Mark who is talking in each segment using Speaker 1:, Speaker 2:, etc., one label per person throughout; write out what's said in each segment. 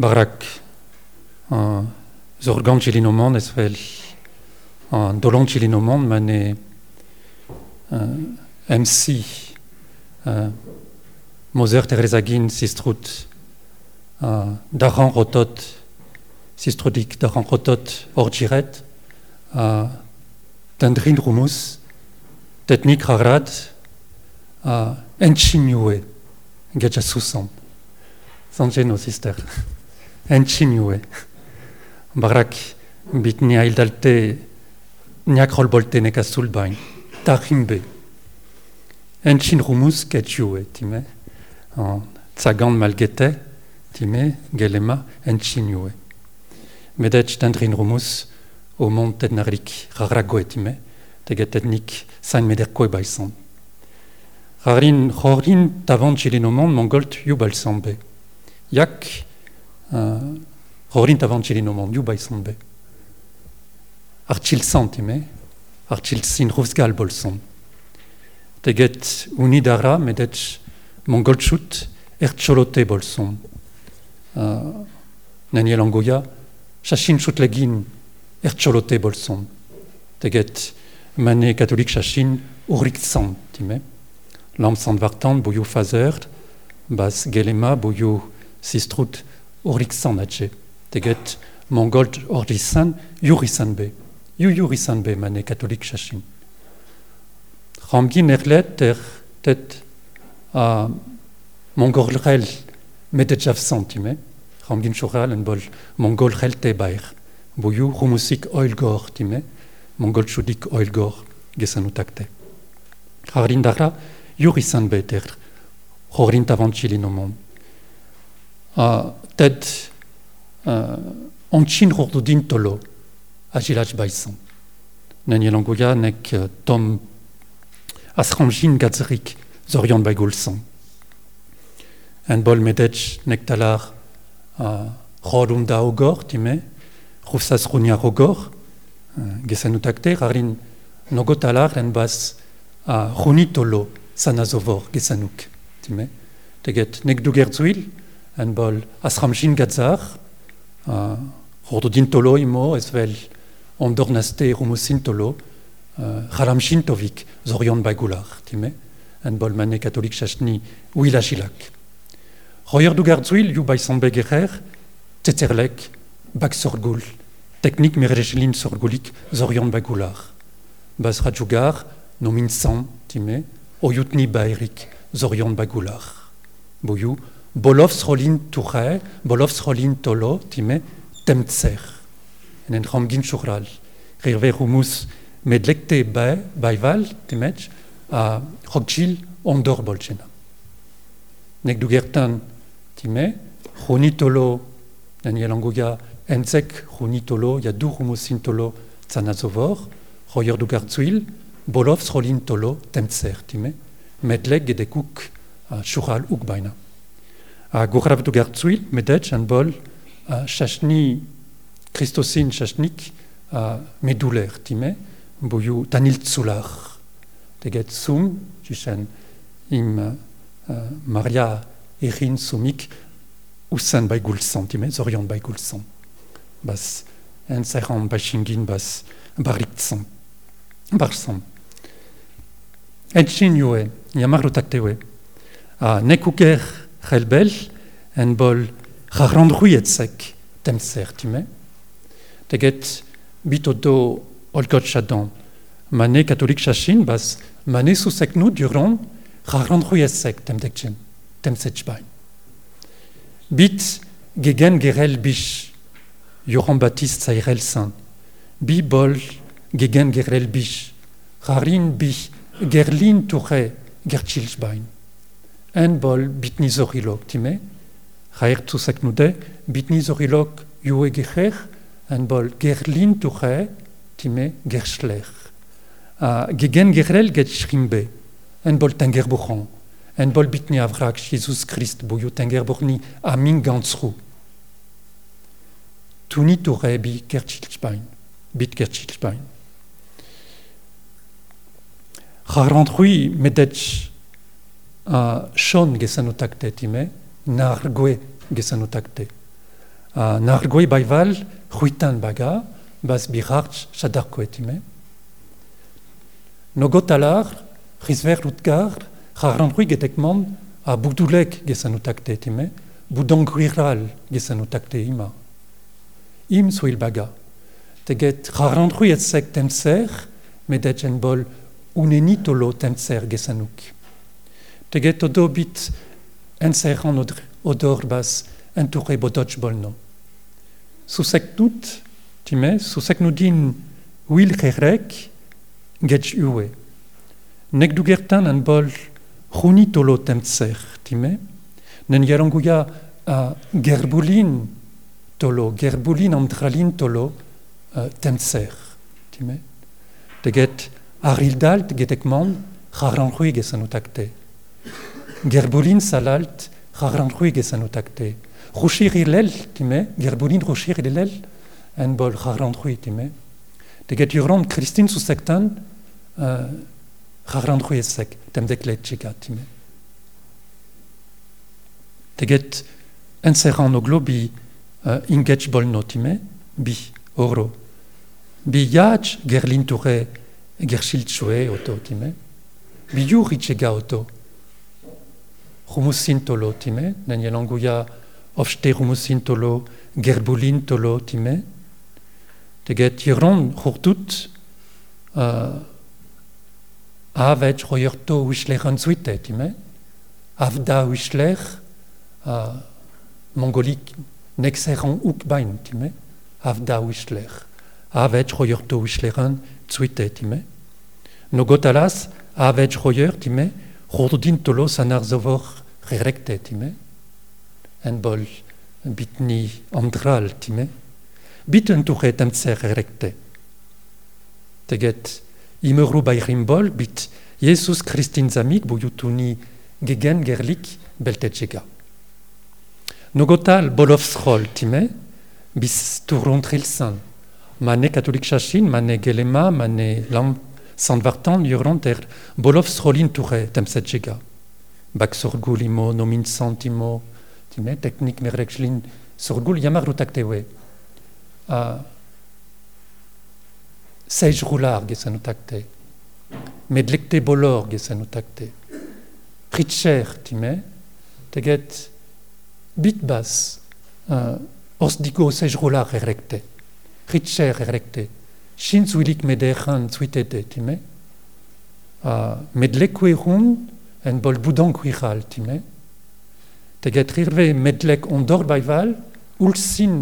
Speaker 1: barak uh, zorgan chilinomon esvel uh, dolon chilinomon mane uh, MC Moser Teresagin sistrut daran rotot sistrudik daran rotot orgiret uh, rumus tetnik harad uh, Sangeno sister enchignue barak bitni aildalte niakrol bolte ne kasulbain tahimbe enchin rumus ketjue time. En tsagan malgete time gelema enchignue medech tendrin rumus o mont tednarik rarago time. Teget etnik sain mederko baisan Rarin Rorin tavant chilinomon mongolt yubalsambe. Yak uh, Rorin tavant chilinomon yubalsambe. Archil santime, archil sin rufsgal bolson. Teget unidara medet mongolchut ercholote bolson. Uh, Naniel Angoya, chachin chutlegin ercholote bolson. Teget mané catholique chachin urik santime. Lam vartan bouyou fazer, bas gelema bouyou sistrut уриксан ажи. Тэгээд монголд уриксан юрисан бэ. Юу юрисан бэ манай католик шашин. Хамгийн эхлээд тэр тэт а монгол хэл мэдэж авсан тийм ээ. Хамгийн шугаал энэ бол монгол хэлтэй баяр. Буюу хүмүүсийг ойлгох тийм ээ. Монголчуудыг ойлгох гэсэн утгатай. Харин дараа юрисан бэ тэр. Хорин таван чилин юм. Ted onchin hordudin tolo, agilaj baisan. Nani langoya nek tom asramjin gazrik zorion baigulsan. En bol medech nek talar rodum da ogor, time, rufsas runia rogor, gesanutakte, rarin nogotalar en bas runitolo, sanazovor gesanuk. Time. Teget nek du gerzuil, en bol asramjin gazar, uh, tolo imo, esvel ondornaste rumusin tolo, uh, raramjin tovik, zorion bagular, time. En bol mane katolik chachni, ouila jilak. Royer du gerzuil, yu baisambe gerer, teterlek, bak sorgul, teknik merejlin sorgulik, zorion bagular. Bas radjugar, nomin san, time, oyutni bairik zorion bagular. Boyou, bolov srolin touré, bolov srolin tolo, time, temtser. En en ramgin choural. Rirve rumus medlekte bai, baival, timech, a rokjil ondor bolchena. Nek du gertan, time, runitolo, Daniel Angoya, enzek runitolo, ya du rumusin tolo, tzanazovor, royer du gartzuil, bolov srolin tolo temtser time medleg gedekuk chural ukbaina a gorav du gartsuil medech an bol a chachni christosin chachnik a meduler time boyu tanil tsular. Teget sum jichen im uh, maria erin sumik usan bai gulsan time zorion bai gulsan bas en serran bashingin bas bariksan barsan. Etxinue, yamarro taktewe. A nekuker relbel, en bol rarandruietzek temser time. Teget bitodo chadan. Mane katolik chachin bas mane susek nu duron rarandruietzek temdekchen, temsetchbain. Bit gegen gerel bish, Joran Baptiste Sairel Saint. Bi bol gegen gerel bish, rarin bish, gerlin toure gertschilsbein. En bol bitni zorilok time, raer tusak nude, bitni zorilok yue gecher, en bol gerlin toure time gerschler. Uh, gegen gerel get schrimbe, en bol tengerbuchon, en bol bitni avrak Jesus Christ boyu tengerbuchni amin gantzru. Tuni toure bi gertschilsbein, bit medech uh, shon gesanotakte time, nargue gesanotakte. a nargoi baival ruitan baga, bas birarch shadarko etime. No gotalar, risver utgar, raranrui getekman, a budulek gesanutakte etime, budongriral gesanutakte ima. Im suil baga. Teget raranrui et sek temser, bol unenitolo temser gesanuk. Teget odo bit enserran odor bas entouré bodoch bolno. Susek nut, time, susek nudin wil gerek, getch uwe. Nek du gertan an bol runi tolo temtser, time, nen yaranguya a gerbulin tolo, gerbulin amdralin tolo uh, temtser, time. Teget arildalt getekman, raranrui gesanutakte. Gerbulin salalt, raranrui gesanutakte. Rochir ilel, time, gerbulin rochir ilel, en bol raranrui, time. Teget yurand Christine susektan, uh, raranrui esek, tem deklet chiga, time. Teget enseran o globi uh, ingetch bolno, time, bi, oro. Bi yaj gerlin toure gershil chue oto, time. Bi yuri chega oto. Rumusin tolo, time, nen yelanguya ofste rumusin tolo, gerbulin tolo, time. Teget yiron hurtut uh, avet royerto time. Avda wishler mongolik nexeran ukbain, time. Avda wishler. Avet royerto wishleran zuite, time. No gotalas avet royer, time. Hordin tolo sanarzovor rerekte, time. En bol bitni andral, time. Biten tuche temtser rerekte. Teget imeru bayrim bit Jesus Christin zamik buyutuni gegen gerlik beltetchega. Nogotal bolovsrol, time. Bis turun trilsan. Mane katolik chachin, mane gelema, mane lam sandvartan yurant er bolovsrolin tuche temsetchega. Bak sorgulimo, nomin santimo, time, teknik merrekslin, sorgul yamar rutaktewe. Uh, Sej rular gesanutakte. Medlekte bolor gesanutakte. Ritcher, time, teget bitbas, uh, osdigo sej rular erekte. Ritcher erekte. Shin zuilik mederan zuitete, time. Uh, medlekwe run, en bol budan kuiral, time. Teget rirve medlek ondor baival, ulsin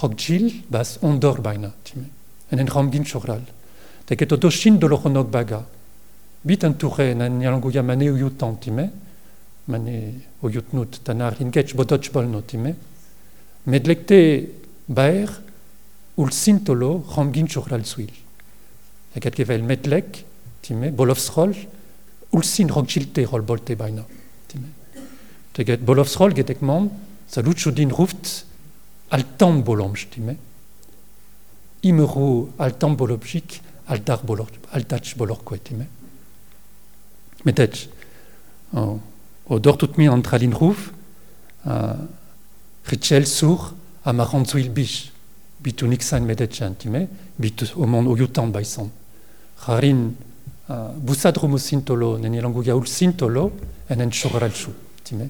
Speaker 1: rokjil, bas ondor baina, time. En en ramgin chokral. Teget odo shin dolochonok baga. Bit an toure, en yalanguya mane uyutan, time. Mane uyutnut, tanar ingech bodotch bolno. Medlekte baer, ulsin tolo, ramgin chokral suil. Teget kevel medlek, time, bolovsrol, ulsin rokjilte rol bolte baina. Time. Teget bolovsrol getekman, salutchudin ruft, altan bolomj, time. Imeru altan bolobjik, altar bolor, altach bolor time. Metech, o, o dortut mi antralin ruf, uh, Bitu nixan medetchan, time, bitu omon oyutan baisan. Harin, uh, busad rumusin tolo, neni languya ulsin tolo, en en choral chou, time.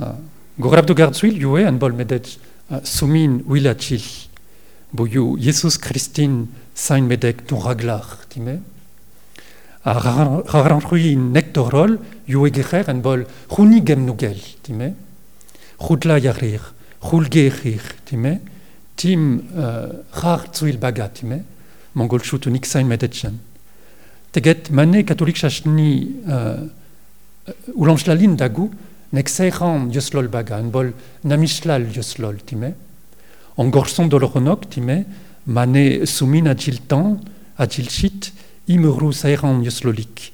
Speaker 1: Uh, Gorab yue, en bol uh, sumin wilachil, boyu Jesus Christin sain medek ton raglar, time. A raranrui nektorol, yue gerer en bol gem nugel, time. Rudla yarir, rulgerir, time. Tim uh, rar zuil baga, time. Mongol choutu nik sain medetchen. Teget mane katolik chachni uh, ulanchlalin dagu, nek seiran yoslol baga, en bol namishlal yoslol, time. En gorson doloronok, time, mane sumin agiltan, agilchit, imeru seiran yoslolik,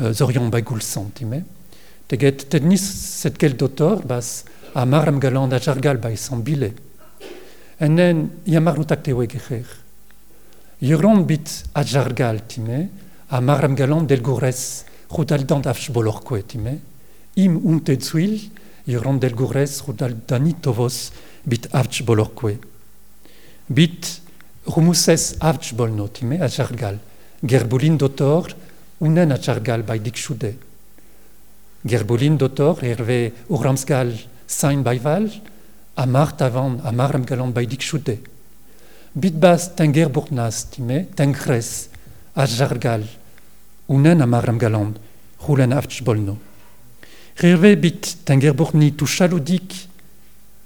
Speaker 1: uh, zorion bagulsan, time. Teget tennis setkel dotor, bas a maram galand a jargal bai san bile. Enen yamar nutak te wegecher. Yuron bit a jargal, time, a maram galand del gores, rudaldant afch bolorko, time. Im unte zuil, iron del gures rudal danitovos bit avch bolorque. Bit rumuses avch bolno time a jargal, gerbulin dotor, unen a jargal by dikchude. Gerbulin dotor herve uramsgal sain baival, a mart avant, a marem galant by dikchude. Bit bas tenger burnas time, tengres, a jargal, unen a marem galant, rulen avch bolno. Herve bit tenger burni tu chaloudik,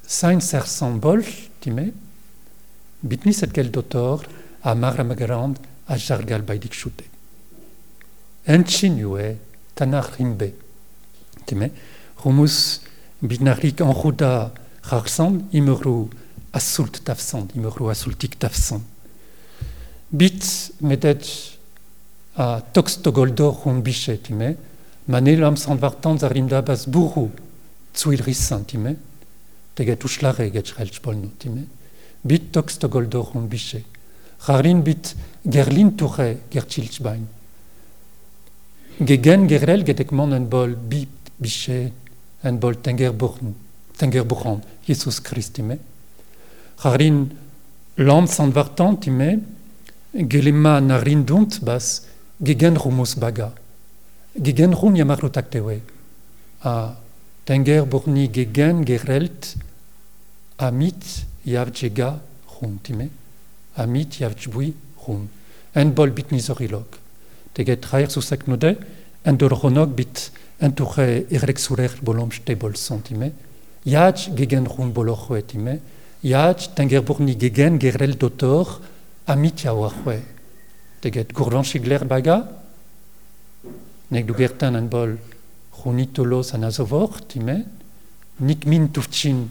Speaker 1: sain sersan bol, time, bitni set gel dotor, a marem galant, a jargal by dikchude. Encinue, tanach rimbe, time, rumus binarik en ruda rarsan, imru asult tafsan, imru asultik tafsan. Bit medet a toxtogoldor rum bichet, time, manelam sandvartan zarinda bas buru, tsuil rissan, time, teget uslare get shrelch polno, time. Bit toxtogoldor rum bichet. Rarin bit gerlin toure gerchilch bain. Gegen gerel gedekman en bol bit bichet, en bol tenger burn, tenger burran, Jesus Christime. Rarin lam sandvartan, time, gelema narin dunt bas gegen rumus baga. Gegen rum. A tenger burni gegen gerelt amit yavjega rum, time. Amit yavjbui rum. En bol bit nizorilog. Teget traer node, en bit en toure erek surer bolom ste bol sentime. Yaj gegen rum bolochwe time. Yaj tenger burni gegen gerel dotor amit yawachwe. Teget gourvan shigler baga. Nek du gertan en bol runitolos an azovor time. Nik min tufchin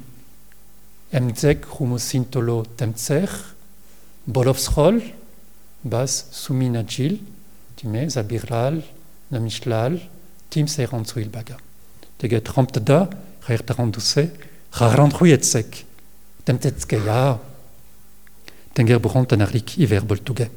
Speaker 1: emzek rumosintolo temtser. Bolovsrol bas sumin agil time zabiral namishlal tim se rantsuil baga. Teget ramt da, rer taranduse, rarantruyetsek, temtetske ja, tenger burant anarik iver boltuge.